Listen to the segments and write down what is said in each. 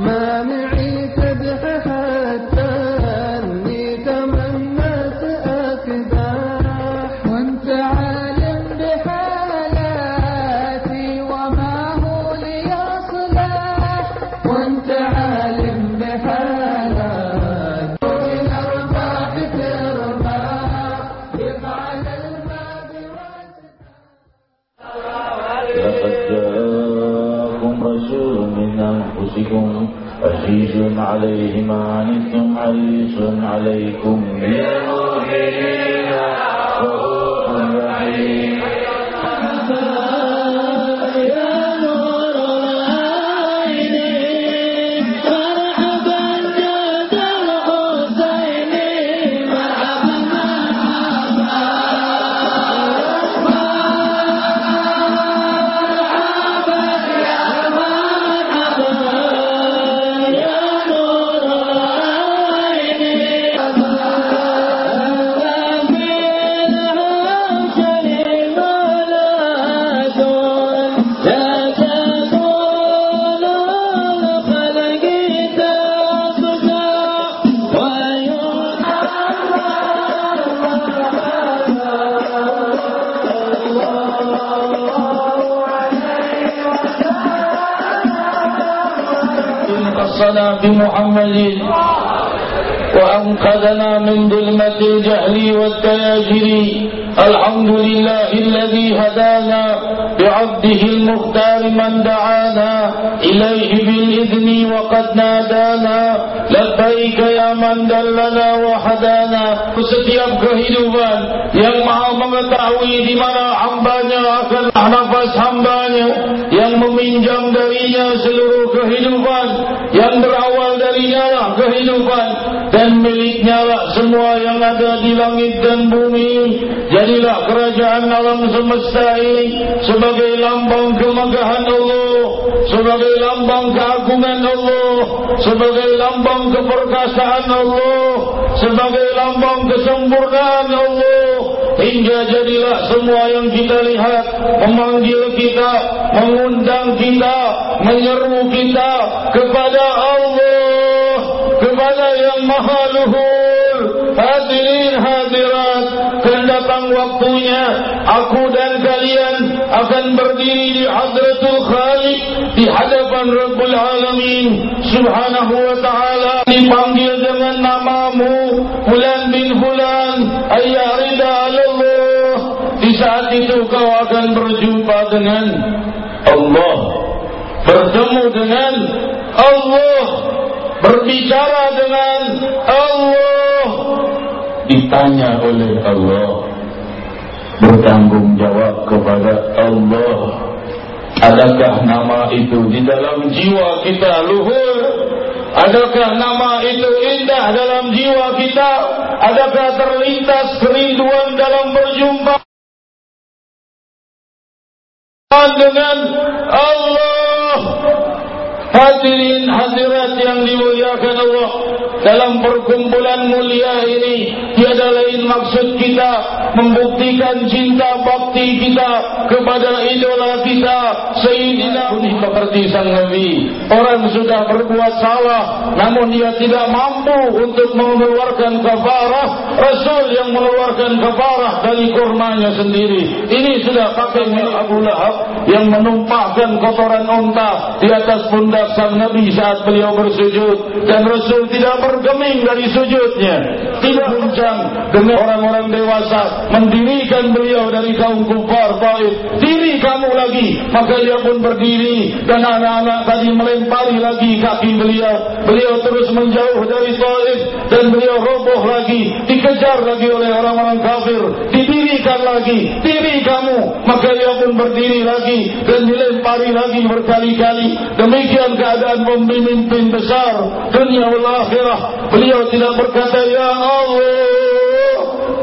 my عليكم بنوره خصنا بمحمد وأنقذنا من ظلمة الجهل والتياجر. الحمد لله الذي هدانا بعبده المختار من دعانا إليه بالإذن وقد نادانا. لبيك يا من دلنا kehidupan yang maha mengetahui di mana hambanya akan nafas hambanya yang meminjam darinya seluruh kehidupan. Yang berawal darinya lah kehidupan dan miliknya lah semua yang ada di langit dan bumi. Jadilah kerajaan alam semesta ini sebagai lambang kemegahan Allah sebagai lambang keagungan Allah sebagai lambang keperkasaan Allah sebagai lambang kesempurnaan Allah hingga jadilah semua yang kita lihat memanggil kita mengundang kita menyeru kita kepada Allah kepada yang maha luhur. Hadirin hadirat akan datang waktunya aku dan kalian akan berdiri di hadratul khaliq di hadapan Rabbul Alamin. Subhanahu wa ta'ala dipanggil dengan namamu saat itu kau akan berjumpa dengan Allah bertemu dengan Allah berbicara dengan Allah. Ditanya oleh Allah bertanggung jawab kepada Allah. Adakah nama itu di dalam jiwa kita luhur? Adakah nama itu indah dalam jiwa kita? Adakah terlintas kerinduan dalam berjumpa dengan Allah hadirin hadirat yang dimuliakan Allah dalam perkumpulan mulia ini tiada lain maksud kita membuktikan cinta bakti kita kepada idola kita Sayyidina ini seperti sang Nabi orang sudah berbuat salah namun dia tidak mampu untuk mengeluarkan kafarah Rasul yang mengeluarkan kafarah dari kurmanya sendiri. Ini sudah pakai milik Abu Lahab yang menumpahkan kotoran unta di atas pundak sang Nabi saat beliau bersujud. Dan Rasul tidak bergeming dari sujudnya. Tidak guncang dengan orang-orang dewasa mendirikan beliau dari kaum kufar Taif. Diri kamu lagi. Maka dia pun berdiri dan anak-anak tadi melempari lagi kaki beliau. Beliau terus menjauh dari Taif dan beliau roboh lagi. Dikejar lagi oleh orang-orang kafir. Didirikan lagi. Kamu maka dia pun berdiri lagi dan dilempari lagi berkali-kali. Demikian keadaan pemimpin besar dunia akhirah. Beliau tidak berkata ya Allah.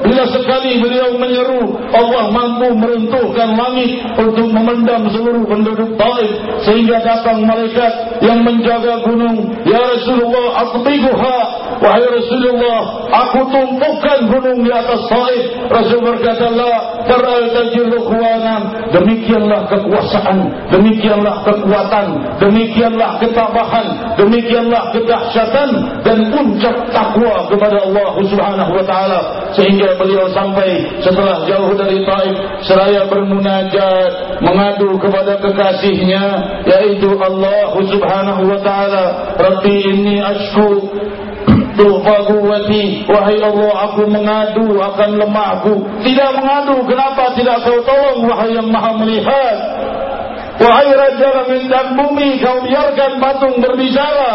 Bila sekali beliau menyeru Allah mampu meruntuhkan langit untuk memendam seluruh penduduk Taif sehingga datang malaikat yang menjaga gunung. Ya Rasulullah aqbihuha wahai Rasulullah aku tumpukan gunung di atas Taif Rasul berkata la Taral tajirul khuanam Demikianlah kekuasaan Demikianlah kekuatan Demikianlah ketabahan Demikianlah kedahsyatan Dan puncak takwa kepada Allah subhanahu wa ta'ala. Sehingga beliau sampai Setelah jauh dari Taif Seraya bermunajat Mengadu kepada kekasihnya Yaitu Allah subhanahu wa ta'ala. Rabbi inni ashku Duhfa kuwati Wahai Allah aku mengadu akan lemahku. Tidak mengadu Kenapa tidak kau tolong Wahai yang maha melihat? Wahai Raja Langit dan Bumi Kau biarkan patung berbicara.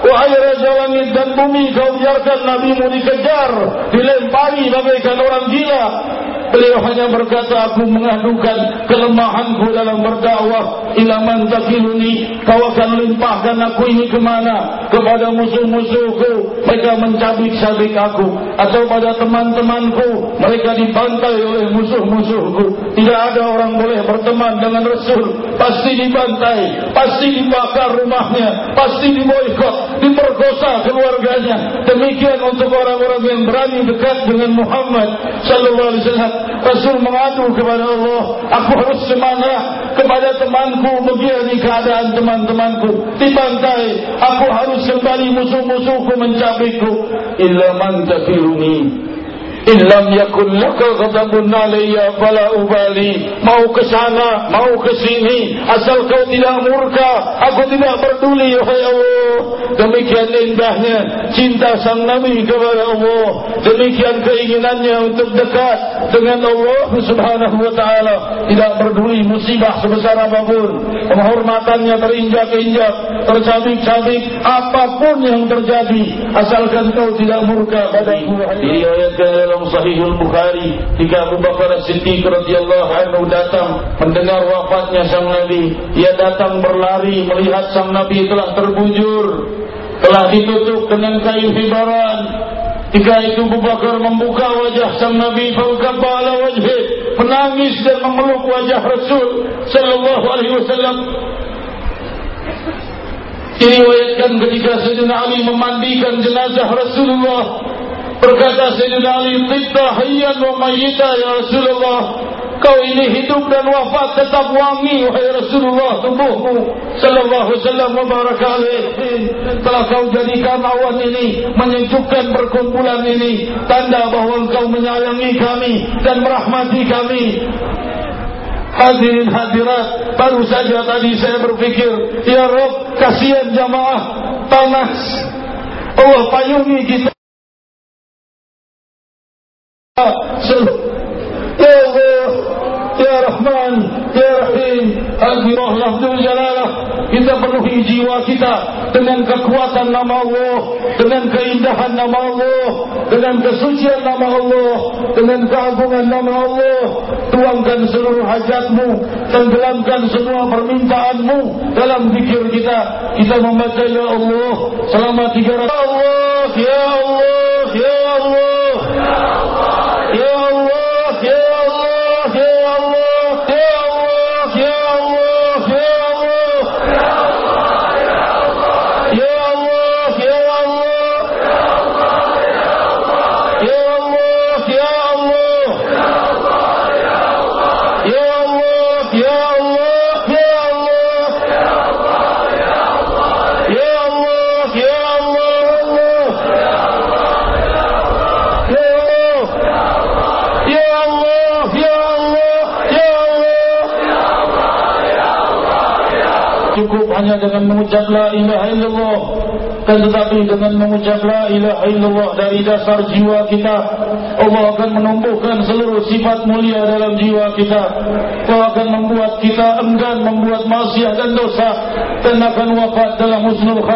Wahai Raja Langit dan Bumi Kau biarkan nabimu dikejar Dilempari bagaikan orang gila Beliau hanya berkata aku mengadukan kelemahanku dalam berdakwah. Ilaman takiluni kau akan limpahkan aku ini kemana? Kepada musuh-musuhku mereka mencabik-cabik aku. Atau pada teman-temanku mereka dibantai oleh musuh-musuhku. Tidak ada orang boleh berteman dengan Rasul. Pasti dibantai pasti dibakar rumahnya pasti diboikot diperkosa keluarganya. Demikian untuk orang-orang yang berani dekat dengan Muhammad sallallahu alaihi wasallam Rasul mengadu kepada Allah Aku harus semangat kepada temanku Begini keadaan teman-temanku. Dibantai Aku harus kembali musuh-musuhku mencabikku Illa man tafiruni Illam yakun laka ghadabun alayya fala ubali. Mau ke sana, mau ke sini. Asal kau tidak murka Aku tidak peduli wahai Allah. Demikian indahnya Cinta sang Nabi kepada Allah. Demikian keinginannya untuk dekat Dengan Allah subhanahu wa ta'ala. Tidak peduli musibah sebesar apapun. Penghormatannya terinjak-injak Tercabik-cabik Apapun yang terjadi. Asalkan kau tidak murka padaku Diriwayatkan dalam Sahihul Bukhari ketika Abu Bakar As-Siddiq radhiyallahu anhu datang mendengar wafatnya sang Nabi, ia datang berlari melihat sang Nabi telah terbujur, telah ditutup dengan kain hibaran. Ketika itu Abu Bakar membuka wajah sang Nabi, faqabba ala wajhi, menangis dan memeluk wajah Rasul sallallahu alaihi wasallam. Diriwayatkan ketika Sayyidina Ali memandikan jenazah Rasulullah Berkata Sayyidina Ali Tibta hayyan wa mayyita ya Rasulullah. Kau ini hidup dan wafat tetap wangi wahai Rasulullah. Tubuhmu sallallahu wasallam wa baraka alaihi. Telah kau jadikan awan ini menyejukkan perkumpulan ini. Tanda bahawa engkau menyayangi kami dan merahmati kami. Hadirin hadirat Baru saja tadi saya berpikir Ya Rabb kasihan jamaah Panas. Allah payungi kita Ya Allah Ya Rahman Ya Rahim Al-Birah Lafzul Jalalah. Kita penuhi jiwa kita Dengan kekuatan nama Allah Dengan keindahan nama Allah Dengan kesucian nama Allah Dengan keagungan nama Allah. Tuangkan seluruh hajatmu Tenggelamkan semua permintaanmu Dalam fikir kita. Kita membaca Ya Allah Selama tiga ratus Ya Allah Ya Allah Cukup hanya dengan mengucap la ilaha illallah tetapi dengan mengucap la ilaha illallah dari dasar jiwa kita. Allah akan menumbuhkan seluruh sifat mulia dalam jiwa kita. Allah akan membuat kita enggan membuat maksiat dan dosa dan akan wafat dalam husnul